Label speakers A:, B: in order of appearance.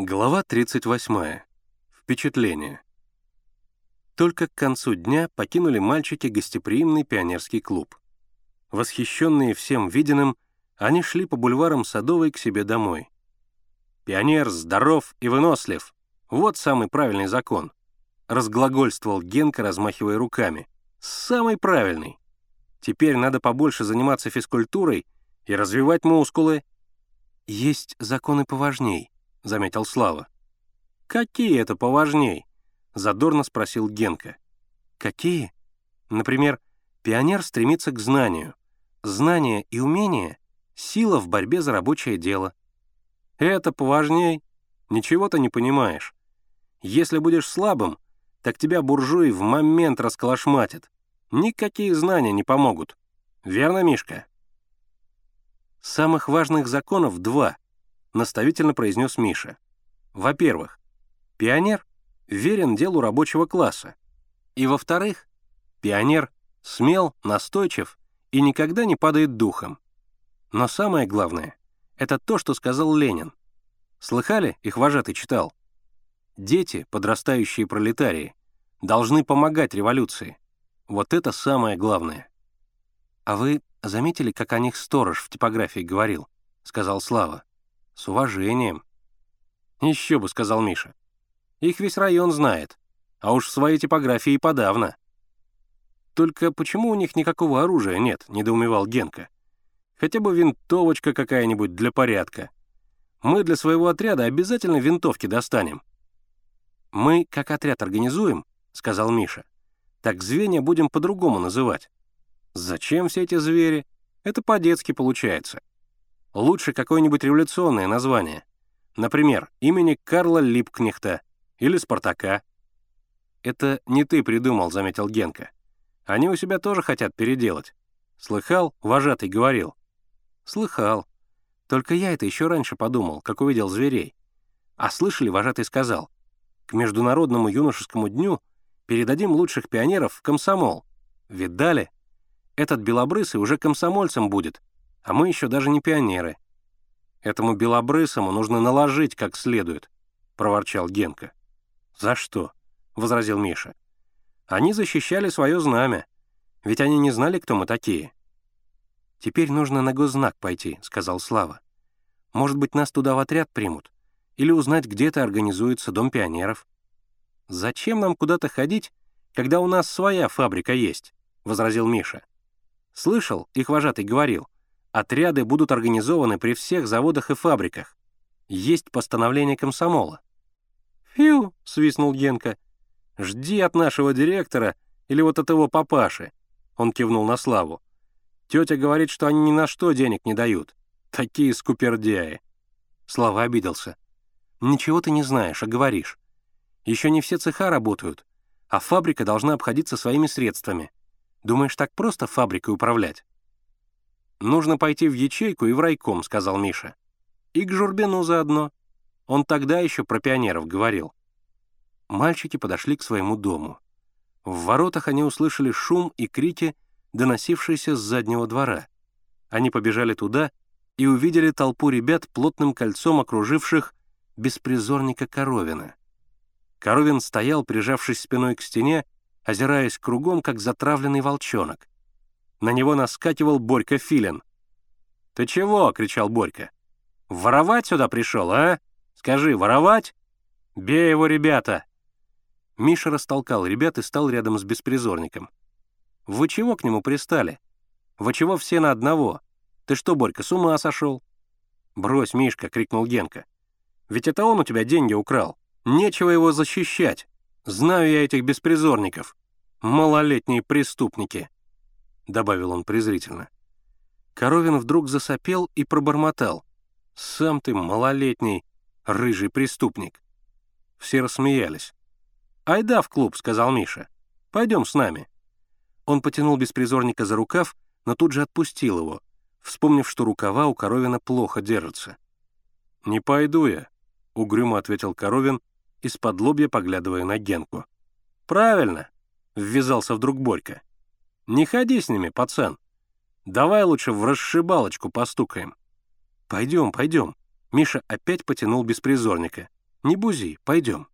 A: Глава 38. Впечатление. Только к концу дня покинули мальчики гостеприимный пионерский клуб. Восхищенные всем виденным, они шли по бульварам Садовой к себе домой. «Пионер здоров и вынослив. Вот самый правильный закон», — разглагольствовал Генка, размахивая руками. «Самый правильный. Теперь надо побольше заниматься физкультурой и развивать мускулы». «Есть законы поважней», — заметил Слава. «Какие это поважней?» — задорно спросил Генка. «Какие? Например, пионер стремится к знанию. Знание и умение — сила в борьбе за рабочее дело». «Это поважней? Ничего ты не понимаешь. Если будешь слабым, так тебя буржуи в момент расколошматят. Никакие знания не помогут. Верно, Мишка?» Самых важных законов два —— наставительно произнес Миша. «Во-первых, пионер верен делу рабочего класса. И во-вторых, пионер смел, настойчив и никогда не падает духом. Но самое главное — это то, что сказал Ленин. Слыхали, их вожатый читал? Дети, подрастающие пролетарии, должны помогать революции. Вот это самое главное. «А вы заметили, как о них сторож в типографии говорил?» — сказал Слава. С уважением. Еще бы, сказал Миша. Их весь район знает, а уж в своей типографии подавно. Только почему у них никакого оружия нет, недоумевал Генка. Хотя бы винтовочка какая-нибудь для порядка. Мы для своего отряда обязательно винтовки достанем. Мы, как отряд, организуем, сказал Миша. Так звенья будем по-другому называть. Зачем все эти звери? Это по-детски получается. Лучше какое-нибудь революционное название. Например, имени Карла Липкнехта или Спартака. «Это не ты придумал», — заметил Генка. «Они у себя тоже хотят переделать. Слыхал? Вожатый говорил». «Слыхал. Только я это еще раньше подумал, как увидел зверей. А слышали, вожатый сказал, к Международному юношескому дню передадим лучших пионеров в комсомол. Видали? Этот белобрысый уже комсомольцем будет, а мы еще даже не пионеры. Этому белобрысому нужно наложить как следует, проворчал Генка. За что? возразил Миша. Они защищали свое знамя, ведь они не знали, кто мы такие. Теперь нужно на госзнак пойти, сказал Слава. Может быть, нас туда в отряд примут? Или узнать, где-то организуется Дом пионеров? Зачем нам куда-то ходить, когда у нас своя фабрика есть? возразил Миша. Слышал, их вожатый говорил — Отряды будут организованы при всех заводах и фабриках. Есть постановление комсомола. «Фью!» — свистнул Генка. «Жди от нашего директора или вот от его папаши». Он кивнул на Славу. «Тетя говорит, что они ни на что денег не дают. Такие скупердяи». Слава обиделся. «Ничего ты не знаешь, а говоришь. Еще не все цеха работают, а фабрика должна обходиться своими средствами. Думаешь, так просто фабрикой управлять?» «Нужно пойти в ячейку и в райком», — сказал Миша. «И к Журбину заодно. Он тогда еще про пионеров говорил». Мальчики подошли к своему дому. В воротах они услышали шум и крики, доносившиеся с заднего двора. Они побежали туда и увидели толпу ребят, плотным кольцом окруживших беспризорника Коровина. Коровин стоял, прижавшись спиной к стене, озираясь кругом, как затравленный волчонок. На него наскакивал Борька Филин. «Ты чего?» — кричал Борька. «Воровать сюда пришел, а? Скажи, воровать? Бей его, ребята!» Миша растолкал ребят и стал рядом с беспризорником. «Вы чего к нему пристали? Вы чего все на одного? Ты что, Борька, с ума сошел?» «Брось, Мишка!» — крикнул Генка. «Ведь это он у тебя деньги украл. Нечего его защищать. Знаю я этих беспризорников. Малолетние преступники!» — добавил он презрительно. Коровин вдруг засопел и пробормотал. «Сам ты малолетний, рыжий преступник». Все рассмеялись. «Айда в клуб», — сказал Миша. «Пойдем с нами». Он потянул беспризорника за рукав, но тут же отпустил его, вспомнив, что рукава у Коровина плохо держатся. «Не пойду я», — угрюмо ответил Коровин, из-под лобья поглядывая на Генку. «Правильно», — ввязался вдруг Борька. Не ходи с ними, пацан. Давай лучше в расшибалочку постукаем. Пойдем, пойдем. Миша опять потянул беспризорника. Не бузи, пойдем.